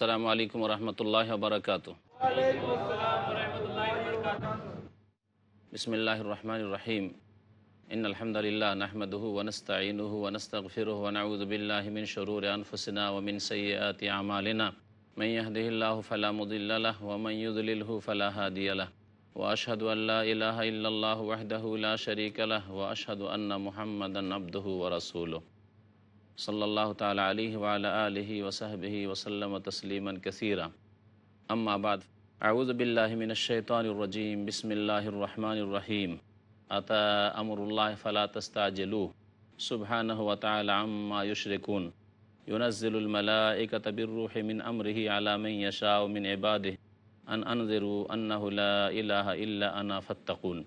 আসসালামু আলাইকুম রহমতুল্লাহ বারকাত বিসমিল্লাহ রহমান রহিম ইন আলহামদুলিল্লাহ নাহমদহু ওনস্তাইনুহু ওনস্তগফিরুহ ওনাউযু বিল্লাহি মিন শুরুরি আনফুসিনা ওয়া মিন সাইয়্যাতি আমালিনা মান ইয়াহদিহিল্লাহু ফালা মুদিল্লা লাহু ওয়া মান ইউদ্লিলহু ফালা হাদিয়া লাহু ওয়া আশহাদু আন লা ইলাহা ইল্লাল্লাহু ওয়াহদাহু লা শারীকা লাহু ওয়া আশহাদু আন্না মুহাম্মাদান আবদুহু ওয়া রাসূলুহু সাল্লাহ তালা আলিহি ওয়ালা আলিহি ওসাহবিহি ওসাল্লাম তসলিমান কাসিরা আম্মাবাদ আউজবিল্লাহমিন শৈতানুরজিম বিসমিল্লাহির রহমানির রহিম আতা আমরুল্লাহ ফালা তস্তাজলু সুবহানহ ওয়াতালা আম্মা ইউশরিকুন ইউনাজ্জিলুল মালাইকাত বিররুহি মিন আমরিহি আলা মান ইয়াশাউ মিন ইবাদিহি আন আনজিরু আন্নাহু লা ইলাহা ইল্লা আনা ফাত্তাকুন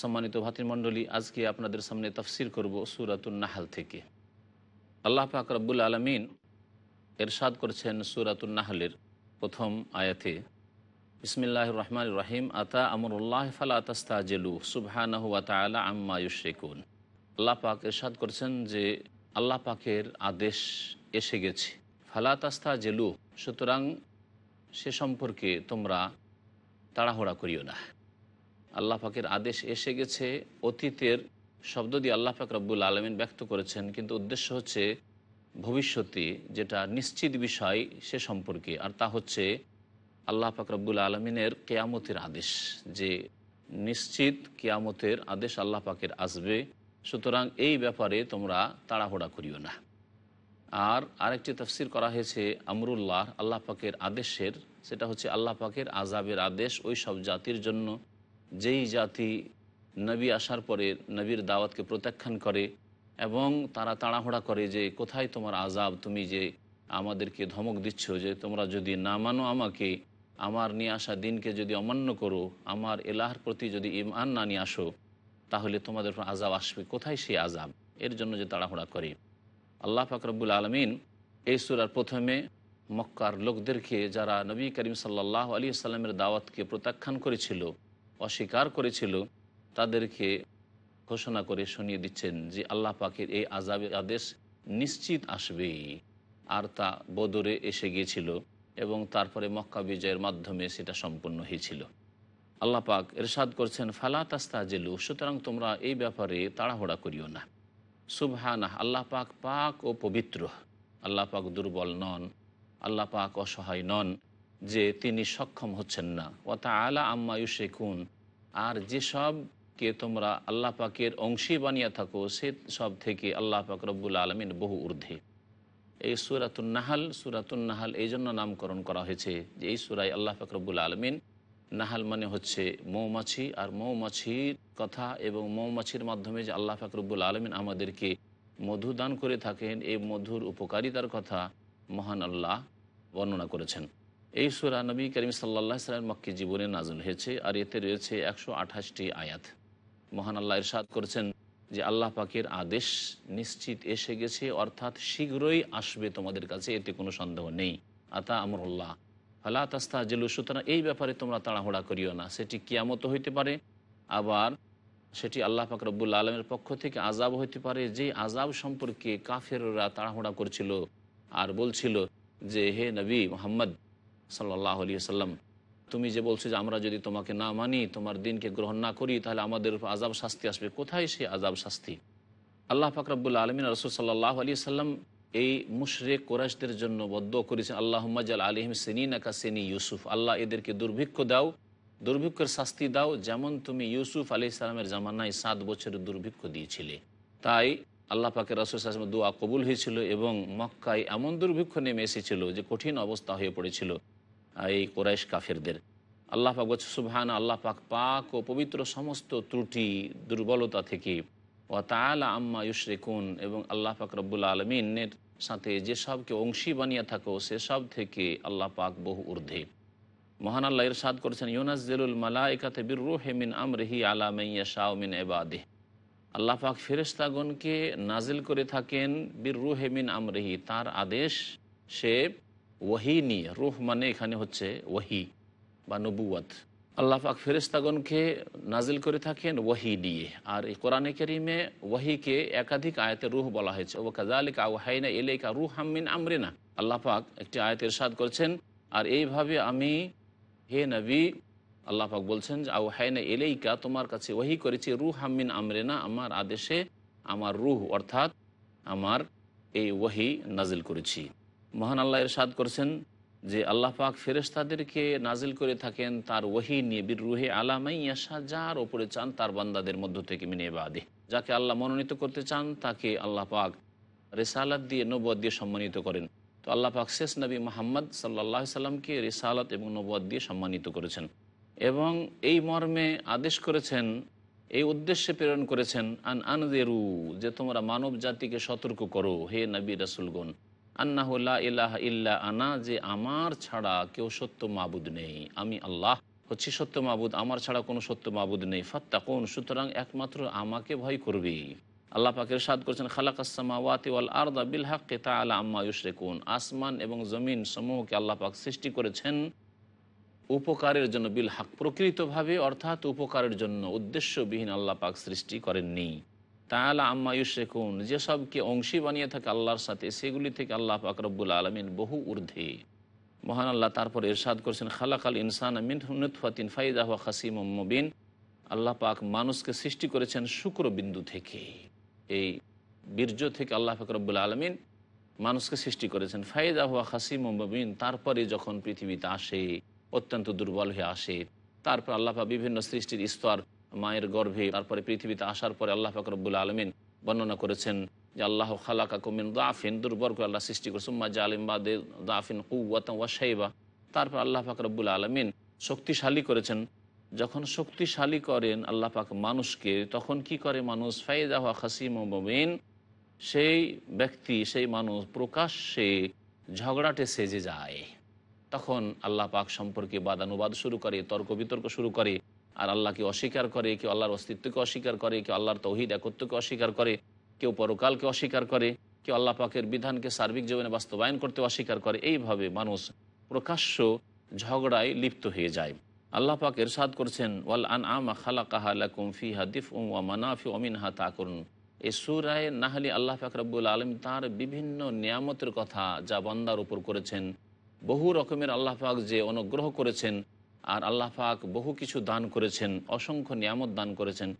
সম্মানিত ভাতৃমণ্ডলী, আজকে আপনাদের সামনে তফসির করব সূরাতুন নাহাল থেকে। আল্লাহ পাক রব্বুল আলমিন এরশাদ করেছেন সুরাতুল নাহলের প্রথম আয়াতে বিসমিল্লাহ রহমান রহিম, আতা আমরুল্লাহ ফালা তাস্তাজেলু, সুবহানাহু তাআলা আম্মা আল্লাহ পাক এরশাদ করেছেন যে আল্লাহ পাকের আদেশ এসে গেছে। ফালা তাস্তা জেলু সুতরাং সে সম্পর্কে তোমরা তাড়াহুড়া করিও না। আল্লাহ পাকের আদেশ এসে গেছে অতীতের শব্দ দিয়ে আল্লাহ পাক রব্বুল আলমিন ব্যক্ত করেছেন, কিন্তু উদ্দেশ্য হচ্ছে ভবিষ্যতে যেটা নিশ্চিত বিষয় সে সম্পর্কে, আর তা হচ্ছে আল্লাহ পাক রব্বুল আলমিনের কেয়ামতের আদেশ, যে নিশ্চিত কেয়ামতের আদেশ আল্লাহ পাকের আসবে। সুতরাং এই ব্যাপারে তোমরা তাড়াহুড়া করিও না। আর আরেকটি তফসির করা হয়েছে আমরুল্লাহ, আল্লাহ পাকের আদেশের, সেটা হচ্ছে আল্লাহ পাকের আজাবের আদেশ ওই সব জাতির জন্য, যেই জাতি নবী আসার পরে নবীর দাওয়াতকে প্রত্যাখ্যান করে এবং তারা তাড়াহুড়া করে যে, কোথায় তোমার আজাব তুমি যে আমাদেরকে ধমক দিচ্ছ যে, তোমরা যদি না মানো আমাকে, আমার নিয়ে আসা দিনকে যদি অমান্য করো, আমার এলাহার প্রতি যদি ইমান না নিয়ে আসো, তাহলে তোমাদের আজাব আসবে। কোথায় সেই আজাব এর জন্য যে তাড়াহুড়া করে। আল্লাহ ফাকরবুল আলমিন এই সুরার প্রথমে মক্কার লোকদেরকে, যারা নবী করিম সাল্লাহ আলী সাল্লামের দাওয়াতকে প্রত্যাখ্যান করেছিল, অস্বীকার করেছিল তাদেরকে ঘোষণা করে শুনিয়ে দিচ্ছেন যে আল্লাহ পাকের এই আজাবের আদেশ নিশ্চিত আসবেই। আর তা বদরে এসে গিয়েছিল এবং তারপরে মক্কা বিজয়ের মাধ্যমে সেটা সম্পন্ন হয়েছিল। আল্লাহ পাক এরশাদ করছেন, ফালা তাস্তা জেলু সুতরাং তোমরা এই ব্যাপারে তাড়াহুড়া করিও না। সুবহানা আল্লাহ পাক পাক ও পবিত্র। আল্লাহ পাক দুর্বল নন, আল্লাহ পাক অসহায় নন, যে তিনি সক্ষম হচ্ছেন না। ও তা আলা আম্মা ইউশেকুন আর যেসব কে তোমরা আল্লাহ পাকের অংশী বানিয়ে থাকো, সে সব থেকে আল্লাহ পাক রব্বুল আলমিন বহু ঊর্ধ্বে। এই সুরাতুন নাহাল সুরাতুন নাহাল এই জন্য নামকরণ করা হয়েছে যে এই সুরাই আল্লাহ পাক রব্বুল আলমিন নাহাল মানে হচ্ছে মৌমাছি, আর মৌমাছির কথা এবং মৌমাছির মাধ্যমে যে আল্লাহ ফাকরুবুল আলমিন আমাদেরকে মধু দান করে থাকেন, এই মধুর উপকারিতার কথা মহান আল্লাহ বর্ণনা করেছেন। এই সুরা নবী করিম সাল্লা সাল্লাম মক্কি জীবনে নাজল হয়েছে, আর এতে রয়েছে একশো আঠাশটি আয়াত। মহান আল্লাহ ইরশাদ করেছেন যে আল্লাহ পাকের আদেশ নিশ্চিত এসে গেছে, অর্থাৎ শীঘ্রই আসবে তোমাদের কাছে, এতে কোনো সন্দেহ নেই। আতা আমরুল্লাহ। ফালা তাস্তা জেলু সুতরাং এই ব্যাপারে তোমরা তাড়াহুড়া করিও না। সেটি কিয়ামত হইতে পারে, আবার সেটি আল্লাহ পাক রব্বুল আলমের পক্ষ থেকে আজাব হইতে পারে। যে আজাব সম্পর্কে কাফেররা তাড়াহুড়া করছিল আর বলছিল যে, হে নবী মোহাম্মদ সাল্লাহ আলী সাল্লাম তুমি যে বলছো যে আমরা যদি তোমাকে না মানি, তোমার দিনকে গ্রহণ না করি, তাহলে আমাদের আজাব শাস্তি আসবে। কোথায় সে আজাব শাস্তি? আল্লাহ ফাকরাবুল্লা আলমিন রসুল সাল্লাহ আলী সাল্লাম এই মুশরেক কোরাইশদের জন্য বদ্ধ করেছেন আল্লাহ মাজাল আলিহিম সেনিনাকা সেনি ইউসুফ। আল্লাহ এদেরকে দুর্ভিক্ষ দাও, দুর্ভিক্ষের শাস্তি দাও, যেমন তুমি ইউসুফ আলি ইসলামের জামানায় সাত বছরের দুর্ভিক্ষ দিয়েছিলে। তাই আল্লাহ পাকের রসুল দোয়া কবুল হয়েছিল এবং মক্কায় এমন দুর্ভিক্ষ নেমে এসেছিল যে কঠিন অবস্থা হয়ে পড়েছিল। এই কোরাইশ কাফেরদের। আল্লাহ পাক বলছে সুবহান আল্লাহ পাক পাক ও পবিত্র সমস্ত ত্রুটি, দুর্বলতা থেকে ও তালা আম্মা ইউশরেকুন এবং আল্লাহ পাক রব্বুল আলমিনের সাথে যেসবকে অংশী বানিয়ে থাকো সেসব থেকে আল্লাহ পাক বহু ঊর্ধ্বে। মহান আল্লাহ ইরশাদ করেছেন ইউনাজেলুল মালাইকাতে বীর রুহেমিন আমরহি আলা মাইয়া শাহমিন এবাদে আল্লাহ পাক ফেরেস্তাগণকে নাজিল করে থাকেন বীর রুহেমিন আমরহি তার আদেশ সে ওয়াহি নিয়ে রুহ মানে এখানে হচ্ছে ওয়াহি বা নবুয়াত আল্লাহ পাক ফেরেস্তাগণকে নাজিল করে থাকেন ওয়াহি নিয়ে। আর এই কোরআনে কেরিমে ওয়াহিকে একাধিক আয়াতে রুহ বলা হয়েছে। ও কাজালিকা ওয়াহাইনা এলেকা রুহ হামিন আমরিনা। আল্লাহ পাক একটি আয়াত ইরশাদ করছেন। আর এইভাবে আমি হে নবী, আল্লাহ পাক বলছেন যে আউ হাইনা এলেইকা তোমার কাছে ওহি করেছি রুহ হামিন আমরেনা, আমার আদেশে আমার রুহ অর্থাৎ আমার এই ওহি নাজিল করেছি। মহান আল্লাহ ইরশাদ করেছেন যে আল্লাহ পাক ফেরেস্তাদেরকে নাজিল করে থাকেন তার ওহি নিয়ে বীর রুহে আলামাইয়াশা যার ওপরে চান তার বান্দাদের মধ্য থেকে মিনে বাদে যাকে আল্লাহ মনোনীত করতে চান, তাকে আল্লাহ পাক রেসালাত দিয়ে নবদ দিয়ে সম্মানিত করেন। তো আল্লাহ পাক শেষ নবী মোহাম্মদ সাল্লাহ সাল্লামকে রেসালাত এবং নবদ দিয়ে সম্মানিত করেছেন। এবং এই মর্মে আদেশ করেছেন, এই উদ্দেশ্যে প্রেরণ করেছেন, আন আনদেরু, যে তোমরা মানব জাতিকে সতর্ক করো, হে নবী রসুলগণ। আন্নাহুল্লাহ ইলাহ ইল্লা আনা, যে আমার ছাড়া কেউ সত্য মাবুদ নেই। আমি আল্লাহ হচ্ছি সত্য মাবুদ, আমার ছাড়া কোনো সত্য মাবুদ নেই। ফাত্তা কোন সুতরাং একমাত্র আমাকে ভয় করবে আল্লাহ পাকের সাদ করছেন খালাকাসমা ওয়াতি ওয়াল আরদা বিল হাক্কে তা আলা আম্মা ইউসরেকুন আসমান এবং জমিন সমূহকে আল্লাহ পাক সৃষ্টি করেছেন উপকারের জন্য, বিল হাক প্রকৃতভাবে, অর্থাৎ উপকারের জন্য, উদ্দেশ্যবিহীন আল্লাহ পাক সৃষ্টি করেননি। তাহলে আম্মা ইউশেকুন যেসবকে অংশী বানিয়ে থাকে আল্লাহর সাথে, সেগুলি থেকে আল্লাহ পাক রব্বুল আলমিন বহু ঊর্ধ্বে। মহান আল্লাহ তারপর এরশাদ করেছেন, খালাকাল ইনসান মিনফাতিন ফাইদা হুয়া খাসিম মবিন। আল্লাহ পাক মানুষকে সৃষ্টি করেছেন শুক্র বিন্দু থেকে। এই বীর্য থেকে আল্লাহ পাক রব্বুল আলমিন মানুষকে সৃষ্টি করেছেন। ফাইদা হুয়া খাসিম মবিন, তারপরে যখন পৃথিবীতে আসে, অত্যন্ত দুর্বল হয়ে আসে, তারপর আল্লাপা বিভিন্ন সৃষ্টির স্তর মায়ের গর্ভে, তারপরে পৃথিবীতে আসার পরে আল্লাহ ফাকরবুল আলমিন বর্ণনা করেছেন যে, আল্লাহ খালাকা কুমিন দাফিন। দুর্বল করে আল্লাহ সৃষ্টি করেছে। উম্মা জালিম বাদে দাফিন কুয়াতম ওয়াসাইবা তারপর আল্লাহ ফাকরবুল আলমিন শক্তিশালী করেছেন। যখন শক্তিশালী করেন আল্লাহ পাক মানুষকে, তখন কি করে মানুষ? ফাইদাহ খাসিম মবিন। সেই ব্যক্তি, সেই মানুষ প্রকাশ্যে ঝগড়াটে সেজে যায়। তখন আল্লাহ পাক সম্পর্কে বাদানুবাদ শুরু করে, তর্ক বিতর্ক শুরু করে। আর আল্লাহকে অস্বীকার করে, কেউ আল্লাহর অস্তিত্বকে অস্বীকার করে, কেউ আল্লাহর তৌহিদ একত্বকে অস্বীকার করে, কেউ পরকালকে অস্বীকার করে, কেউ আল্লাহ পাকের বিধানকে সার্বিক জীবনে বাস্তবায়ন করতে অস্বীকার করে। এইভাবে মানুষ প্রকাশ্য ঝগড়ায় লিপ্ত হয়ে যায়। আল্লাহ পাক এরশাদ করছেন, ওয়াল আন আমা খালা কাহালাকুম ফি হাদিফ ওয়া মানাফি অমিন হা তা করুন এই সুরায় নাহলি আল্লাহ পাক রব্বুল আলম তার বিভিন্ন নিয়ামতের কথা যা বন্দার উপর করেছেন, বহু রকমের আল্লাহ পাক যে অনুগ্রহ করেছেন আর আল্লাহ পাক বহু কিছু দান করেছেন, অসংখ্য নিয়ামত দান করেছেন।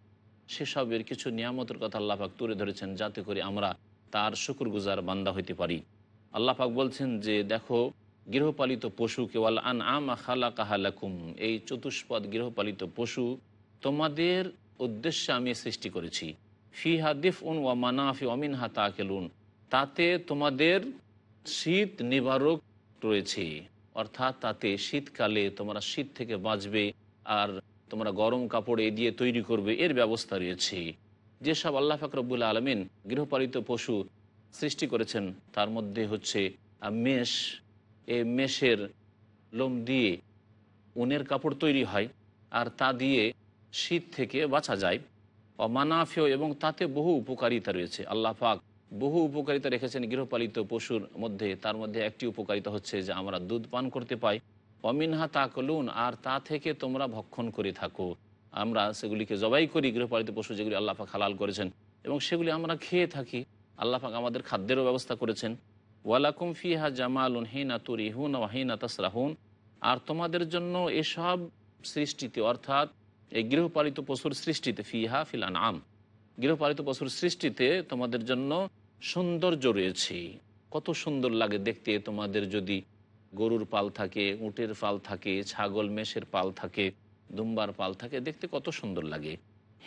সেসবের কিছু নিয়ামতের কথা আল্লাহ পাক তুলে ধরেছেন যাতে করে আমরা তার শুকুর গুজার বান্দা হইতে পারি। আল্লাহ পাক বলছেন যে, দেখো, গৃহপালিত পশু কেবল আন আমা খালা কাহালাকুম এই চতুষ্পদ গৃহপালিত পশু তোমাদের উদ্দেশ্যে আমি সৃষ্টি করেছি। ফি হাদিফ উন ওয়া মানাফি অমিন হা তাকেলুন তাতে তোমাদের শীত নিবারক রয়েছে। অর্থাৎ তাতে শীতকালে তোমরা শীত থেকে বাঁচবে আর তোমরা গরম কাপড় এ দিয়ে তৈরি করবে, এর ব্যবস্থা রয়েছে। যেসব আল্লাহ ফাকরবুল আলমিন গৃহপালিত পশু সৃষ্টি করেছেন, তার মধ্যে হচ্ছে মেষ। এ মেষের লোম দিয়ে উনের কাপড় তৈরি হয় আর তা দিয়ে শীত থেকে বাঁচা যায়। অমানাফেয় এবং তাতে বহু উপকারিতা রয়েছে। আল্লাহ পাক বহু উপকারিতা রেখেছেন গৃহপালিত পশুর মধ্যে। তার মধ্যে একটি উপকারিতা হচ্ছে যে, আমরা দুধ পান করতে পাই। অমিনহা তাকলুন, আর তা থেকে তোমরা ভক্ষণ করে থাকো। আমরা সেগুলিকে জবাই করি, গৃহপালিত পশু যেগুলি আল্লাহাক হালাল করেছেন। এবং সেগুলি আমরা খেয়ে থাকি। আল্লাহাক আমাদের খাদ্যেরও ব্যবস্থা করেছেন। ওয়ালাকুম ফিহা জামালুন হিনা তুরিহুন ওয়াহিনা তাসরাহুন। আর তোমাদের জন্য এসব সৃষ্টিতে, অর্থাৎ এই গৃহপালিত পশুর সৃষ্টিতে, ফিহা ফিলান আম গৃহপালিত পশুর সৃষ্টিতে তোমাদের জন্য সৌন্দর্য রয়েছে। কত সুন্দর লাগে দেখতে। তোমাদের যদি গরুর পাল থাকে, উটের পাল থাকে, ছাগল, মেষের পাল থাকে, দুম্বার পাল থাকে, দেখতে কত সুন্দর লাগে।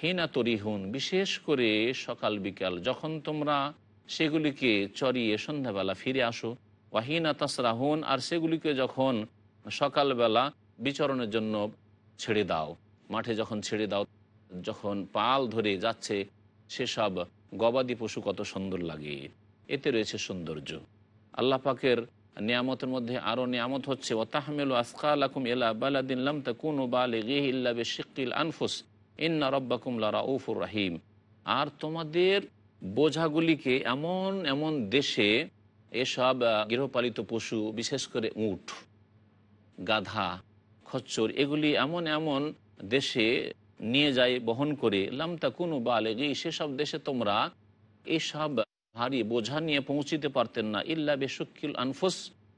হিনা তরিহুন, বিশেষ করে সকাল বিকাল, যখন তোমরা সেগুলিকে চড়িয়ে সন্ধ্যাবেলা ফিরে আসো ওয়াহিনা তাসরাহুন, আর সেগুলিকে যখন সকালবেলা বিচরণের জন্য ছেড়ে দাও, মাঠে যখন ছেড়ে দাও, যখন পাল ধরে যাচ্ছে, সেসব গবাদি পশু কত সুন্দর লাগে। এতে রয়েছে সৌন্দর্য। আল্লাহ পাকের নিয়ামতের মধ্যে আরও নিয়ামত হচ্ছে ওতাহমেল আসকাল আকুম এলা বালাদিনলাম তাকুন বালে ইল্লা বেশিকিল আনফুস, ইন্না রব্বাকুম লারা উফুর রাহিম। আর তোমাদের বোঝাগুলিকে এমন এমন দেশে এসব গৃহপালিত পশু, বিশেষ করে উট, গাধা, খচ্চর, এগুলি এমন এমন দেশে নিয়ে যায় বহন করে। লামতা কোনো বালেগি, সেসব দেশে তোমরা এইসব ভারী বোঝা নিয়ে পৌঁছিতে পারতেন না। ইল্লা বেশকিল আনফুস,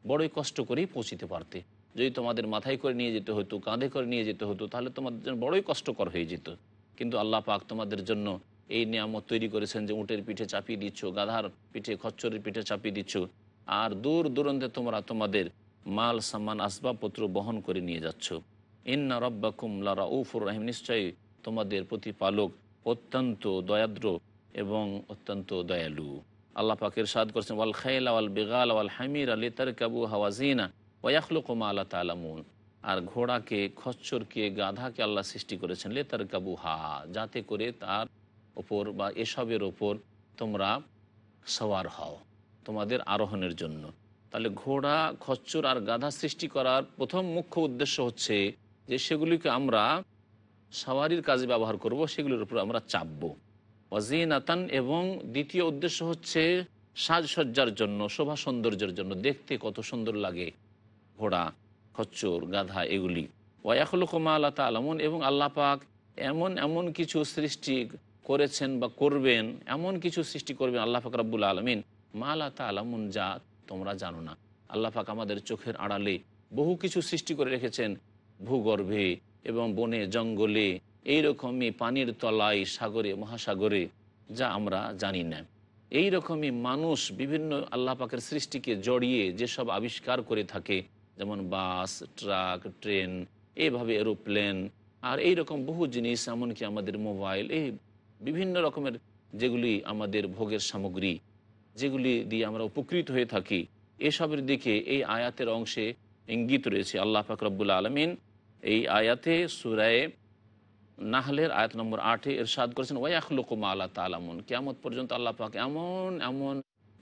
বড়ই কষ্ট করেই পৌঁছিতে পারতে। যদি তোমাদের মাথায় করে নিয়ে যেতে হতো, কাঁধে করে নিয়ে যেতে হতো, তাহলে তোমাদের জন্য বড়ই কষ্টকর হয়ে যেত। কিন্তু আল্লাহ পাক তোমাদের জন্য এই নিয়ামত তৈরি করেছেন যে, উটের পিঠে চাপিয়ে দিচ্ছ, গাধার পিঠে, খচ্চরের পিঠে চাপিয়ে দিচ্ছ, আর দূর দূরান্তে তোমরা তোমাদের মাল, সামান, আসবাবপত্র বহন করে নিয়ে যাচ্ছ। ইন্না রব্বাকুম লারা উফুর রাহিম, নিশ্চয়ই তোমাদের প্রতিপালক অত্যন্ত দয়াদ্র এবং অত্যন্ত দয়ালু। আল্লাহ পাকের সাদ করছেন, ওয়াল খাইলা ওয়াল বেগাল ওয়াল হামির আলী তার কাবু হাওয়াজিনা ওয়াখলুকুমা আল্লাহ তালামুন। আর ঘোড়াকে, খচ্চরকে, গাধাকে আল্লাহ সৃষ্টি করেছেন লেতার কাবু হা যাতে করে তার ওপর বা এসবের ওপর তোমরা সওয়ার হও তোমাদের আরোহণের জন্য। তাহলে ঘোড়া, খচ্চর আর গাধা সৃষ্টি করার প্রথম মুখ্য উদ্দেশ্য হচ্ছে যে সেগুলিকে আমরা সাওয়ারির কাজে ব্যবহার করব, সেগুলির উপর আমরা চাপবো। অজিনাতান এবং দ্বিতীয় উদ্দেশ্য হচ্ছে সাজসজ্জার জন্য, শোভা সৌন্দর্যের জন্য, দেখতে কত সুন্দর লাগে, ঘোড়া, খচ্চর, গাধা, এগুলি। ওয়াখলুকমা আল্লাহ তালামুন, এবং আল্লাহ পাক এমন এমন কিছু সৃষ্টি করেছেন বা করবেন, এমন কিছু সৃষ্টি করবেন আল্লাহ পাক রাব্বুল আলমিন। মা আল্লাহ তালামুন যা তোমরা জানো না। আল্লাহ আমাদের চোখের আড়ালে বহু কিছু সৃষ্টি করে রেখেছেন। ভূগর্ভে এবং বনে জঙ্গলে এইরকমই পানির তলায় সাগরে, মহাসাগরে, যা আমরা জানি না। এই রকমই মানুষ বিভিন্ন আল্লাহ পাকের সৃষ্টিকে জড়িয়ে যেসব আবিষ্কার করে থাকে, যেমন বাস, ট্রাক, ট্রেন এইভাবে এরোপ্লেন, আর এই রকম বহু জিনিস, এমনকি আমাদের মোবাইল, এই বিভিন্ন রকমের যেগুলি আমাদের ভোগের সামগ্রী, যেগুলি দিয়ে আমরা উপকৃত হয়ে থাকি, এসবের দিকে এই আয়াতের অংশে ইঙ্গিত রয়েছে আল্লাহ ফাকরাবুল আলমিন। এই আয়াতে সুরায় নাহলের আয়াত নম্বর আটে এরশাদ করেছেন ওয়াখলুকুমা আল্লাহ তালামুন কেমন পর্যন্ত আল্লাহ পাক এমন এমন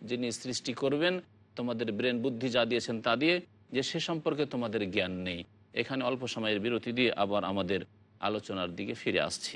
যিনি সৃষ্টি করবেন, তোমাদের ব্রেন বুদ্ধি যা দিয়েছেন তা দিয়ে, যে সে সম্পর্কে তোমাদের জ্ঞান নেই। এখানে অল্প সময়ের বিরতি দিয়ে আবার আমাদের আলোচনার দিকে ফিরে আসছি।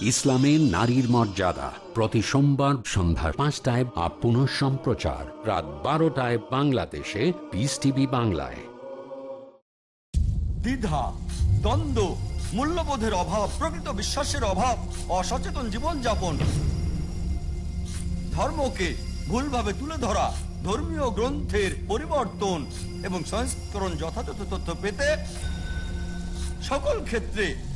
ইসলামে নারীর মর্যাদা প্রতি সোমবার সন্ধ্যা পাঁচটায় আপ পুনঃ সম্প্রচার। রাত বারোটায় বাংলাদেশে পিস টিভি বাংলায়। দ্বিধা, দ্বন্দ্ব, মূল্যবোধের অভাব, প্রকৃত বিশ্বাসের অভাব, অসচেতন জীবনযাপন। ধর্মকে ভুলভাবে তুলে ধরা, ধর্মীয় গ্রন্থের পরিবর্তন এবং সংস্করণ যথাযথ তথ্য পেতে সকল ক্ষেত্রে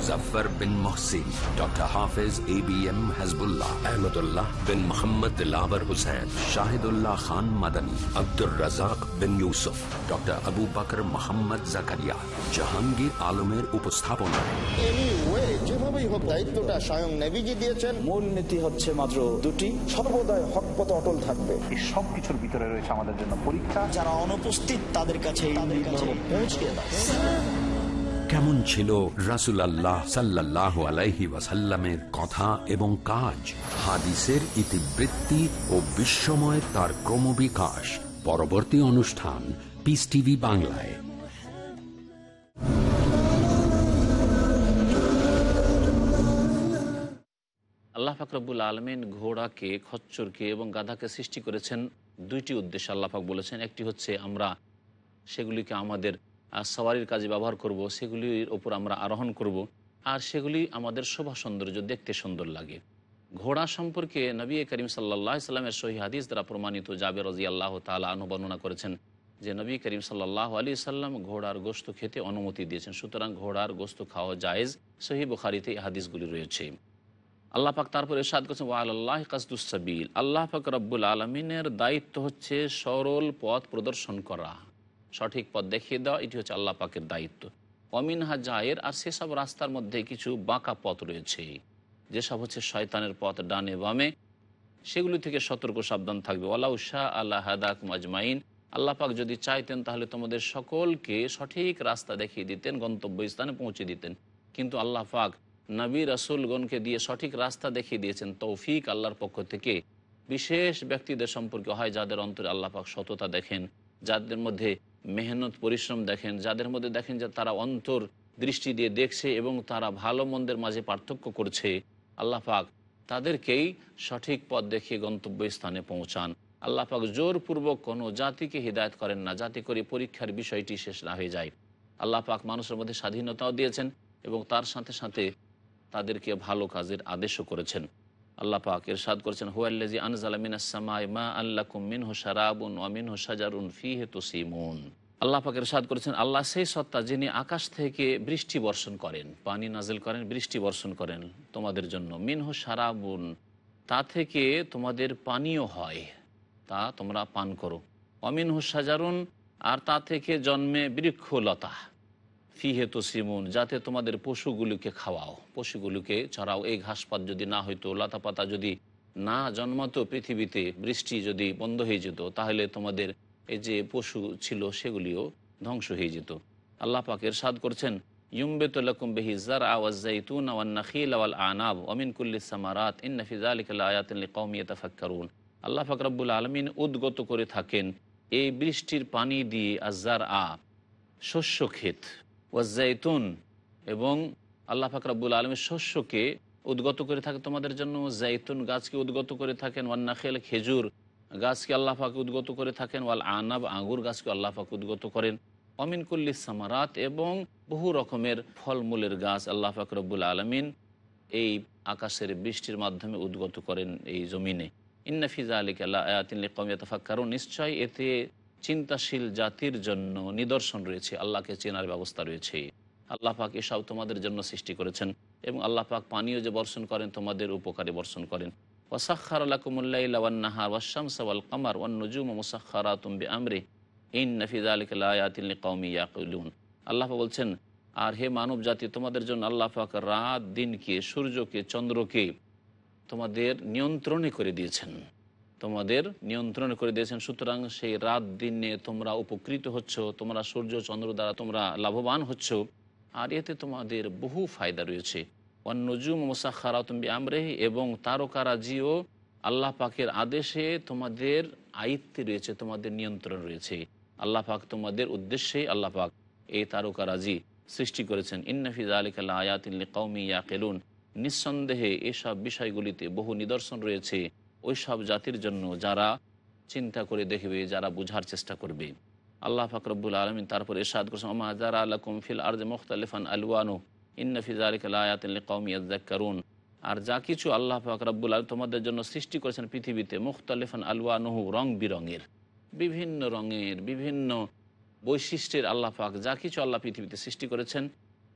Muzaffar bin Mohsin doctor Hafiz A B M Hizbullah Ahmadullah bin Mohammad lover Hossain Shahidullah Khan Madani Abdur Razzak bin Yusuf doctor Abu বাকর মোহাম্মদ জাকারিয়া জাহাঙ্গীর আলমের উপস্থাপনা এনিওয়ে যেভাবেই হোক দায়িত্বটা স্বয়ং নেভিজি দিয়েছেন। মূল নীতি হচ্ছে মাত্র দুটি। সর্বদাই হক পথে অটল থাকবে। এই সব কিছুর ভিতরে রয়েছে আমাদের জন্য পরীক্ষা। যারা অনুপস্থিত তাদের কাছে পৌঁছে দাও কেমন ছিল রাসুল আল্লাহ সাল্লাহ আলাইহি ওয়াসাল্লামের কথা এবং কাজ? হাদিসের ইতিবৃত্তি ও বিস্ময় তার ক্রমবিকাশ। পরবর্তী অনুষ্ঠান পিস টিভি বাংলায়। আল্লাহ ফাকরবুল আলমিন ঘোড়াকে, খচ্চরকে এবং গাধাকে সৃষ্টি করেছেন দুইটি উদ্দেশ্যে। আল্লাহ পাক বলেছেন, একটি হচ্ছে আমরা সেগুলিকে আমাদের সওয়ারির কাজে ব্যবহার করব, সেগুলির ওপর আমরা আরোহণ করব, আর সেগুলি আমাদের শোভা সৌন্দর্য দেখতে সুন্দর লাগে। ঘোড়া সম্পর্কে নবী করিম সাল্লাহ সাল্লামের সহি হাদিস দ্বারা প্রমাণিত জাবের রাজি আল্লাহ তালা অনুবর্ণনা করেছেন যে নবী করিম সাল্লাহ আলী সাল্লাম ঘোড়ার গোস্ত খেতে অনুমতি দিয়েছেন। সুতরাং ঘোড়ার গোস্ত খাওয়া জায়েজ। সহি বুখারিতে এই হাদিসগুলি রয়েছে। আল্লাহ পাক তারপর এরশাদ করছেন, ওয়া আল্লাহ কাসদুসাবিল আল্লাহ পাক রব্বুল আলমিনের দায়িত্ব হচ্ছে সরল পথ প্রদর্শন করা। সঠিক পথ দেখিয়ে দেওয়া, এটি হচ্ছে আল্লাহ পাকের দায়িত্ব। অমিনহা জায়ের, আর সেসব রাস্তার মধ্যে কিছু বাঁকা পথ রয়েছে। যেসব হচ্ছে শয়তানের পথ ডানে বামে, সেগুলি থেকে সতর্ক সাবধান থাকবে। ওয়ালাউ শাহ আল্লাহ হাদাক মাজমাইন আল্লাহ পাক যদি চাইতেন, তাহলে তোমাদের সকলকে সঠিক রাস্তা দেখিয়ে দিতেন, গন্তব্যস্থানে পৌঁছে দিতেন। কিন্তু আল্লাহ পাক নবী রাসুলগণকে দিয়ে সঠিক রাস্তা দেখিয়ে দিয়েছেন। তৌফিক আল্লাহর পক্ষ থেকে। বিশেষ ব্যক্তিদের সম্পর্কে হয় যাদের অন্তরে আল্লাহ পাক সততা দেখেন, যাদের মধ্যে মেহনত, পরিশ্রম দেখেন, যাদের মধ্যে দেখেন যে তারা অন্তর দৃষ্টি দিয়ে দেখছে এবং তারা ভালো মন্দের মাঝে পার্থক্য করছে, আল্লাহ পাক তাদেরকেই সঠিক পথ দেখিয়ে গন্তব্যস্থানে পৌঁছান। আল্লাহ পাক জোরপূর্বক কোনো জাতিকে হিদায়ত করেন না, যাতে করে পরীক্ষার বিষয়টি শেষ না হয়ে যায়। আল্লাহ পাক মানুষের মধ্যে স্বাধীনতাও দিয়েছেন এবং তার সাথে সাথে তাদেরকে ভালো কাজের আদেশও করেছেন। আল্লাহ পাক এরশাদ করেছেন হুয়াল্লাজি আনজালা মিনাস-সামাই মা আল্লাকুম মিনহু শারাবুন ওয়া মিনহু শাজারুন ফিহি তুসিমুন। আল্লাহ পাক এরশাদ করেছেন, আল্লাহ সেই সত্তা যিনি আকাশ থেকে বৃষ্টি বর্ষণ করেন, পানি নাজিল করেন, বৃষ্টি বর্ষণ করেন তোমাদের জন্য। মিনহু শারাবুন, তা থেকে তোমাদের পানীয় হয়, তা তোমরা পান করো। অমিনহু সাজারুন আর তা থেকে জন্মে বৃক্ষলতা। ফিহে তসিমুন যাতে তোমাদের পশুগুলিকে খাওয়াও। পশুগুলিকে চড়াও। এই ঘাসপাত যদি না হইতো লতা পাতা যদি না জন্মাতো পৃথিবীতে, বৃষ্টি যদি বন্ধ হয়ে যেত, তাহলে তোমাদের এই যে পশু ছিল, সেগুলিও ধ্বংস হয়ে যেত। আল্লাহ পাক এরশাদ করছেন ইউম্বেতুল্লাকুম বেহি জার আওয়াজ জাইতুন আওয়ান নাখিল আওয়াল আনাব ওমিন কুল্লি সামারাত ইন নফিজ আলিকাল আয়াতিল কৌমিয়া তাফাক্কারুন আল্লাহ পাক রব্বুল আলমিন উদ্গত করে থাকেন, এই বৃষ্টির পানি দিয়ে আজার আ শস্য ক্ষেত। ওয়াজাইতুন এবং আল্লাহ ফাকরাবুল আলমের শস্যকে উদ্গত করে থাকে তোমাদের জন্য, জাইতুন গাছকে উদ্গত করে থাকেন ওয়ান্নাখেল খেজুর গাছকে আল্লাহ পাক উদ্গত করে থাকেন, ওয়াল আনাব আঙুর গাছকে আল্লাহ পাক উদ্গত করেন। অমিন কুল্লি সামারাত এবং বহু রকমের ফলমূলের গাছ আল্লাহ ফাকরবুল আলমিন এই আকাশের বৃষ্টির মাধ্যমে উদ্গত করেন এই জমিনে। ইন্নাফিজা আলিক আল্লাহ আয়াতিন কমিয়া কারণ নিশ্চয় এতে চিন্তাশীল জাতির জন্য নিদর্শন রয়েছে, আল্লাহকে চেনার ব্যবস্থা রয়েছে। আল্লাহ পাক এসব তোমাদের জন্য সৃষ্টি করেছেন এবং আল্লাহ পাক পানীয় যে বর্ষণ করেন, তোমাদের উপকারে বর্ষণ করেন। ওয়াসাক্ষার আলাকুমুল্লাহার ওয়াশামস ওয়াল কামার ওয়ান নজুম মুসাক্ষারা তুমি আমরে ইন নফিজ আলিকাল্লায়াতিল কৌমি ইয়াকুলুন। আল্লাহ বলছেন, আর হে মানব জাতি, তোমাদের জন্য আল্লাহ পাক রাত, দিনকে, সূর্যকে, চন্দ্রকে তোমাদের নিয়ন্ত্রণে করে দিয়েছেন। তোমাদের নিয়ন্ত্রণ করে দিয়েছেন। সুতরাং সেই রাত দিনে তোমরা উপকৃত হচ্ছ, তোমরা সূর্য, চন্দ্র দ্বারা তোমরা লাভবান হচ্ছ। আর এতে তোমাদের বহু ফায়দা রয়েছে। অন্নজুম মোসাখারা তুমি আমরেহি এবং তারকারাজিও আল্লাহ পাকের আদেশে তোমাদের আয়ত্তে রয়েছে, তোমাদের নিয়ন্ত্রণ রয়েছে। আল্লাহ পাক তোমাদের উদ্দেশ্যেই আল্লাহ পাক এই তারকারাজি সৃষ্টি করেছেন। ইন্নফিজ আলিকাল্লা আয়াতিল্লি কৌমি ইয়াকেলুন। নিঃসন্দেহে এসব বিষয়গুলিতে বহু নিদর্শন রয়েছে। ওই সব জাতির জন্য যারা চিন্তা করে দেখবে, যারা বুঝার চেষ্টা করবে। আল্লাহ ফাকরবুল আলমিন তারপর এরশাদ করছেন জারা আল্লাহ কুমফিল আর্জ মুখতালিফান আলওয়ানু ইন্নফিজারিক কারুন আর যা কিছু আল্লাহ ফাকরাবুল আলম তোমাদের জন্য সৃষ্টি করেছেন পৃথিবীতে, মুখতালিফান আলওয়ানহু, রং বিরঙের। বিভিন্ন রঙের, বিভিন্ন বৈশিষ্ট্যের আল্লাহ পাক যা কিছু আল্লাহ পৃথিবীতে সৃষ্টি করেছেন,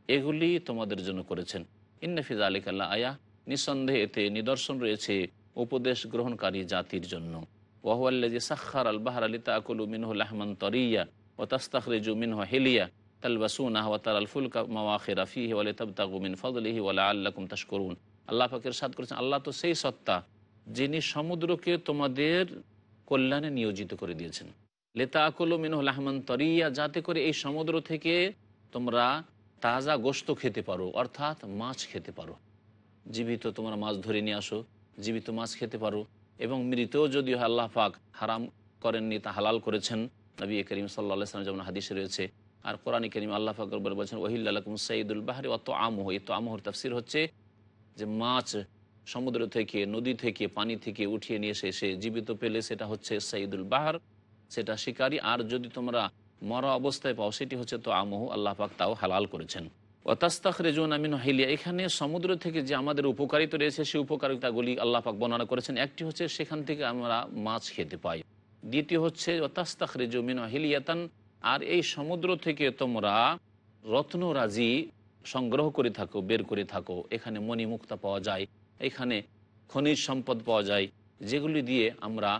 এগুলি তোমাদের জন্য করেছেন। ইন্নফিজ আলিক আল্লাহ আয়া, নিঃসন্দেহে এতে নিদর্শন রয়েছে। উপদেশ গ্রহণকারী জাতির জন্য। ওয়াহুয়াল্লাজি সাক্ষার আল বাহার আলী তাকুলু মিনহুল আহমান তরিয়া ও তাস্তাখরিজু মিনহ হেলিয়া তালবাসুনাহ ওয়া তারাল ফুলকা মাওয়াখিরা ফিহি ওয়া লিতাবতাগু মিন ফাদলিহি ওয়া লাআল্লাকুম তাশকুরুন। আল্লাহ পাকের সাদ করেছেন, আল্লাহ তো সেই সত্তা যিনি সমুদ্রকে তোমাদের কল্যাণে নিয়োজিত করে দিয়েছেন। লেতা আকলো মিনহুল আহমান তরিয়া, যাতে করে এই সমুদ্র থেকে তোমরা তাজা গোস্ত খেতে পারো, অর্থাৎ মাছ খেতে পারো। জীবিত তোমরা মাছ ধরে নিয়ে আসো জীবিত মাছ খেতে পারো এবং মৃতও যদি আল্লাহ পাক হারাম করেননি, তা হালাল করেছেন। নবী করিম সাল্লা সাল্লাম যেমন হাদিসে রয়েছে, আর কোরআন করিম আল্লাহ ফাকর বলে বলছেন ওহিল্লাকুম সঈদুল বাহারি অত আমহ এই তো আমহর তাফসির হচ্ছে যে মাছ সমুদ্র থেকে, নদী থেকে, পানি থেকে উঠিয়ে নিয়ে এসে সে জীবিত পেলে, সেটা হচ্ছে সঈদুল বাহার, সেটা শিকারী। আর যদি তোমরা মরা অবস্থায় পাও, সেটি হচ্ছে তো আমহু আল্লাহ পাক তাও হালাল করেছেন। ওতাস্তাখ রেজুন আমিন হিলিয়া। এখানে সমুদ্র থেকে যে আমাদের উপকারিতা রয়েছে, সেই উপকারিতাগুলি আল্লাহ পাক বর্ণনা করেছেন। একটি হচ্ছে সেখান থেকে আমরা মাছ খেতে পাই। দ্বিতীয় হচ্ছে ওতাস্তাখ রেজু মিন হিলিয়াতান। আর এই সমুদ্র থেকে তোমরা রত্নরাজি সংগ্রহ করে থাকো, বের করে থাকো। এখানে মণিমুক্তা পাওয়া যায়, এখানে খনিজ সম্পদ পাওয়া যায়। যেগুলি দিয়ে আমরা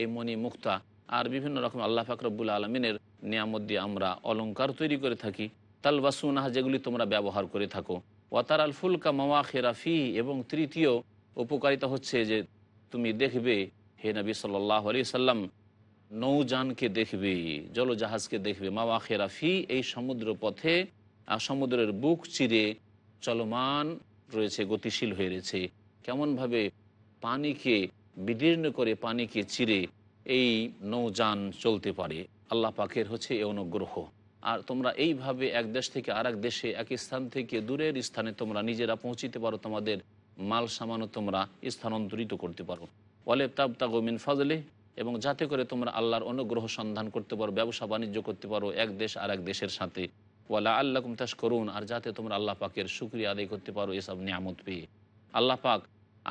এই মণিমুক্তা আর বিভিন্ন রকম আল্লাহ ফাকরবুল আলমিনের নিয়ামত দিয়ে আমরা অলঙ্কার তৈরি করে থাকি। তালবাসুনাহ যেগুলি তোমরা ব্যবহার করে থাকো। ওয়াতার আল ফুলকা মামা খেরাফি এবং তৃতীয় উপকারিতা হচ্ছে যে, তুমি দেখবে, হে নবী সাল্লাহ আলি সাল্লাম, নৌযানকে দেখবে, জলজাহাজকে দেখবে। মামা খেরাফি এই সমুদ্র পথে আর সমুদ্রের বুক চিরে চলমান রয়েছে, গতিশীল হয়ে রয়েছে। কেমনভাবে পানিকে, বিদীর্ণ করে পানিকে চিরে এই নৌযান চলতে পারে। আল্লাহ পাকের হচ্ছে এ অনুগ্রহ। আর তোমরা এইভাবে এক দেশ থেকে আর দেশে, এক স্থান থেকে দূরের স্থানে তোমরা নিজেরা পৌঁছিতে পারো, তোমাদের মাল সামানও তোমরা স্থানান্তরিত করতে পারো। ওয়ালে তাব তাগমিন ফজলে এবং যাতে করে তোমরা আল্লাহর অনুগ্রহ সন্ধান করতে পারো, ব্যবসা বাণিজ্য করতে পারো, এক দেশ আর এক দেশের সাথে। ওয়ালা আল্লাহ কুমতাস করুন আর যাতে তোমরা আল্লাহ পাকের সুক্রিয়া আদায় করতে পারো এসব নিয়ামত পেয়ে। আল্লাহ পাক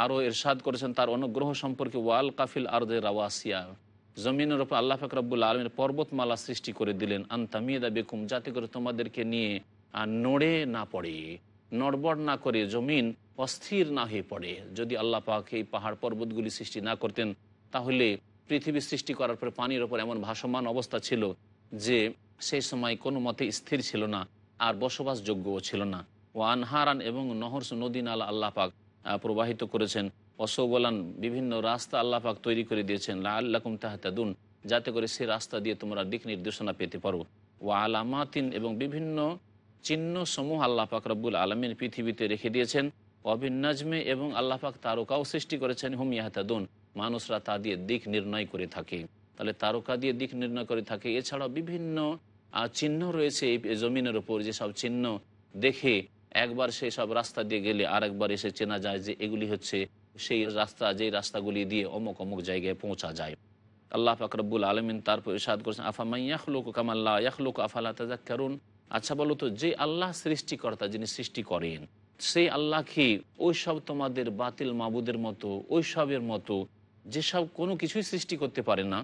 আরও এরশাদ করেছেন তার অনুগ্রহ সম্পর্কে, ওয়াল কাফিল আরদে রাওয়াসিয়া। জমিনের ওপর আল্লাহ ফাকরাবুল আলমের পর্বতমালা সৃষ্টি করে দিলেন, আন্তামিদা বেকুম, যাতে করে তোমাদেরকে নিয়ে আর নড়ে না পড়ে, নড়বড় না করে জমিন অস্থির না হয়ে পড়ে। যদি আল্লাহ পাক এই পাহাড় পর্বতগুলি সৃষ্টি না করতেন, তাহলে পৃথিবী সৃষ্টি করার পরে পানির ওপর এমন ভাসমান অবস্থা ছিল যে সেই সময় কোনো মতে স্থির ছিল না, আর বসবাসযোগ্যও ছিল না। ও আনহারান এবং নহর নদী নালা আল্লাহ পাক প্রবাহিত করেছেন। অসবলান বিভিন্ন রাস্তা আল্লাহ পাক তৈরি করে দিয়েছেন লা আল্লাকুম তাহাতাদুন, যাতে করে সে রাস্তা দিয়ে তোমরা দিক নির্দেশনা পেতে পারো। ও আলামাতিন এবং বিভিন্ন চিহ্ন সমূহ আল্লাহ পাক রব্বুল আলমিন পৃথিবীতে রেখে দিয়েছেন। অবিন্নাজমে এবং আল্লাহ পাক তারকাও সৃষ্টি করেছেন, হুম ইয়াহাতাদুন, মানুষরা তা দিয়ে দিক নির্ণয় করে থাকে। তাহলে তারকা দিয়ে দিক নির্ণয় করে থাকে। এছাড়াও বিভিন্ন চিহ্ন রয়েছে এই জমিনের ওপর, যেসব চিহ্ন দেখে একবার সেই সব রাস্তা দিয়ে গেলে আরেকবার এসে চেনা যায় যে এগুলি হচ্ছে সেই রাস্তা, যেই রাস্তাগুলি দিয়ে অমুক অমুক জায়গায় পৌঁছা যায়। আল্লাহ ফাকরবুল আলমিন তারপর ইসাদ করছেন আফামাই ইয়াখলুক কামাল্লাহ ইয়াখলুক, আফালা তাজাক্কারুন আচ্ছা বলো তো, যে আল্লাহ সৃষ্টিকর্তা যিনি সৃষ্টি করেন, সেই আল্লাহকে ওই সব তোমাদের বাতিল মাবুদের মতো ওই সবের মতো, যেসব কোনো কিছুই সৃষ্টি করতে পারে না?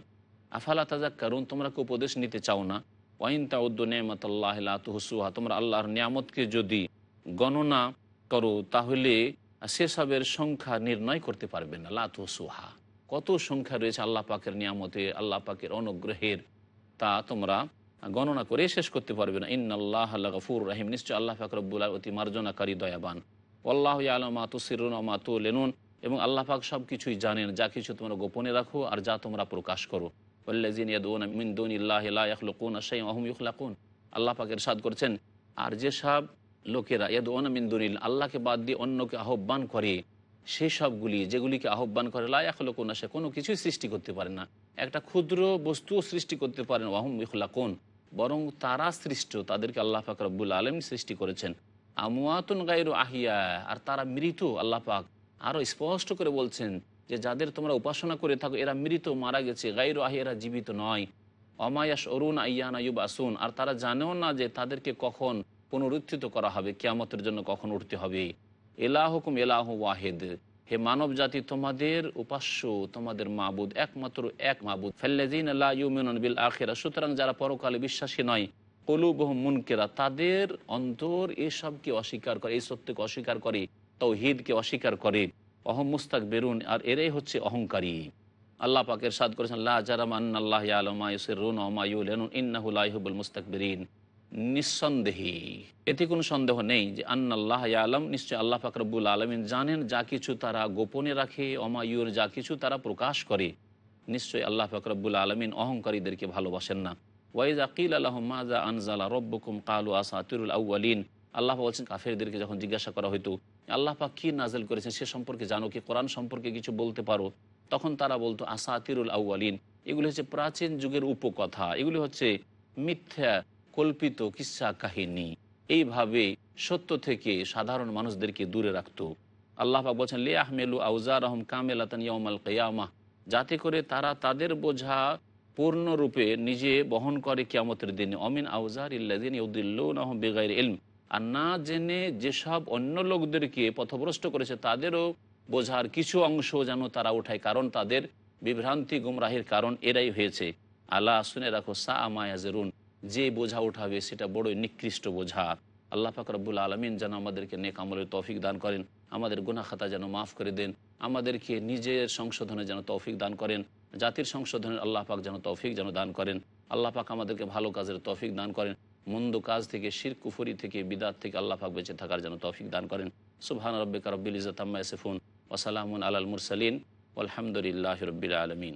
আফালা তাজাক্কারুন তোমরা কি উপদেশ নিতে চাও না? ওয়াইন তাউদ্দ নেমত আল্লাহ তুহসুহা তোমরা আল্লাহর নিয়ামতকে যদি গণনা করো, তাহলে সেসবের সংখ্যা নির্ণয় করতে পারবে না। লাতু সুহা। কত সংখ্যা রয়েছে আল্লাহ পাকের নিয়ামতে, আল্লাহ পাকের অনুগ্রহের। তা তোমরা গণনা করে শেষ করতে পারবে না। ইন আল্লাহ গফুর রাহিম। নিশ্চয় আল্লাহ ফাকরবুল্লাহ অতি মার্জনাকারী, দয়াবান। আল্লাহ আলম মাতু সিরুন মাতু লেনুন এবং আল্লাহ পাক সব কিছুই জানেন। যা কিছু তোমরা গোপনে রাখো আর যা তোমরা প্রকাশ করো। আল্লাহ পাকের সাদ করছেন, আর যেসব লোকেরা ইয়াদুন মিন্দুনিল আল্লাহকে বাদ দিয়ে অন্যকে আহ্বান করে। সেই সবগুলি যেগুলিকে আহ্বান করে লায়াখলোকুন সে কোনো কিছুই সৃষ্টি করতে পারে না। একটা ক্ষুদ্র বস্তুও সৃষ্টি করতে পারেন ওয়াহম ইখলা কোন বরং তারা সৃষ্ট, তাদেরকে আল্লাহ পাক রব্বুল আলম সৃষ্টি করেছেন। আমুয়াতুন গাইরু আহিয়া, আর তারা মৃত, আল্লাহ পাক আরও স্পষ্ট করে বলছেন যে, যাদের তোমরা উপাসনা করে থাকো, এরা মৃত, মারা গেছে গাইরু আহিয়ারা জীবিত নয়। অমায়াস অরুণ আইয়ান আয়ুব আসুন আর তারা জানেও না যে তাদেরকে কখন পুনরুত্থিত করা হবে, কেয়ামতের জন্য কখন উঠতে হবে? এলাহ হুকুম এলাহ ওয়াহেদ। হে মানব জাতি, তোমাদের উপাস্য, তোমাদের মাবুদ, একমাত্র এক মাবুদ। বিল আখেরা। সুতরাং যারা পরকালে বিশ্বাসী নয় কলুবহ মুনকেরা, তাদের অন্তর এসবকে অস্বীকার করে, এই সত্যকে অস্বীকার করে, তৌহিদকে অস্বীকার করে। অহম মুস্তাক বেরুন আর এরাই হচ্ছে অহংকারী। আল্লাহ পাকের সাদ করেছেন, লা জারাম আল্লাহ আলমায়ুসিরুন ওমায়ুলেন ইন্নাহুল মুস্তাক বেরিন নিঃসন্দেহী। এতে কোনো সন্দেহ নেই যে আন্নাল্লাহ আলম নিশ্চয় আল্লাহ ফাকরবুল আলমিন জানেন যা কিছু তারা গোপনে রাখে অমায়ুর যা কিছু তারা প্রকাশ করে। নিশ্চয়ই আল্লাহ ফাকরবুল আলমিন অহংকারীদেরকে ভালোবাসেন না। ওয়াইজ আকিল আল্লাহ মাজা আনজালা রব্বকুম কালু আসাতিরুল আউ্বালিন আল্লাহ বলছেন, কাফেরদেরকে যখন জিজ্ঞাসা করা হইতো, আল্লাহ পাক কী নাজেল করেছেন? সে সম্পর্কে জানো কি? কোরআন সম্পর্কে কিছু বলতে পারো? তখন তারা বলতো আসা আসাতিরুল আউ্বালিন এগুলি হচ্ছে প্রাচীন যুগের উপকথা। এগুলি হচ্ছে মিথ্যা কল্পিত কিসা কাহিনী। এইভাবে সত্য থেকে সাধারণ মানুষদেরকে দূরে রাখত। আল্লাহ বলছেন লে আহমেলু আউজার আহম কামেলাতান ইয়ামাল কেয়ামা। যাতে করে তারা তাদের বোঝা পূর্ণরূপে নিজে বহন করে কিয়ামতের দিনে। অমিন আউজার ইল্লাদিন ইউদ্দিল্লাহম বেগাইর ইলম। আর না জেনে যেসব অন্য লোকদেরকে পথভ্রষ্ট করেছে, তাদেরও বোঝার কিছু অংশ যেন তারা উঠায়। কারণ তাদের বিভ্রান্তি, গুমরাহির কারণ এরাই হয়েছে। আল্লাহ, শুনে রাখো সা আমায়াজেরুন যে বোঝা উঠাবে সেটা বড়ই নিকৃষ্ট বোঝা। আল্লাহ পাক রব্বুল আলমিন যেন আমাদেরকে নেক আমলের তৌফিক দান করেন, আমাদের গুনা খাতা যেন মাফ করে দেন, আমাদেরকে নিজের সংশোধনে যেন তৌফিক দান করেন, জাতির সংশোধনের আল্লাহ পাক যেন তৌফিক যেন দান করেন, আল্লাহ পাক আমাদেরকে ভালো কাজের তৌফিক দান করেন, মন্দ কাজ থেকে শির কুফরি থেকে, বিদাত থেকে আল্লাহ পাক বেঁচে থাকার যেন তৌফিক দান করেন। সুবহান রব্বিকা রব্বিল ইজ্জাত আম্মা ইয়াসিফুন ওয়া সালামুন আলাল মুরসালিন আলহামদুলিল্লাহি রাব্বিল আলামিন।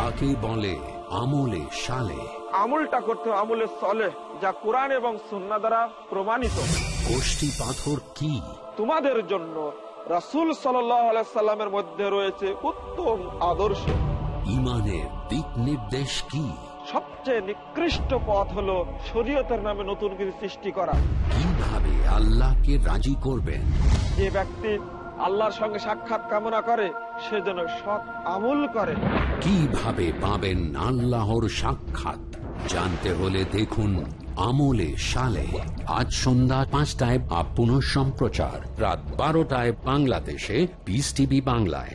কাকে বলে আমলে সালে। আমলটা করতে আমলে সলে যা কোরআন এবং সুন্না দ্বারা প্রমাণিত। গোষ্ঠী পাথর কি? তোমাদের জন্য রাসুল সাল্লামের মধ্যে রয়েছে উত্তম আদর্শ। ইমানের দিক নির্দেশ কি? সবচেয়ে নিকৃষ্ট পথ হলো শরীয়তের নামে নতুন কিছু সৃষ্টি করা। কীভাবে আল্লাহকে রাজি করবেন? যে ব্যক্তি আল্লাহর সঙ্গে সাক্ষাৎ কামনা করে, সে যেন সৎ আমল করে। কীভাবে পাবেন আল্লাহর সাক্ষাৎ? জানতে হলে দেখুন আমলে সালে। আজ সন্ধ্যা পাঁচটায় আপ পুনঃ সম্প্রচার রাত বারোটায় বাংলাদেশে বিস টিভি বাংলায়।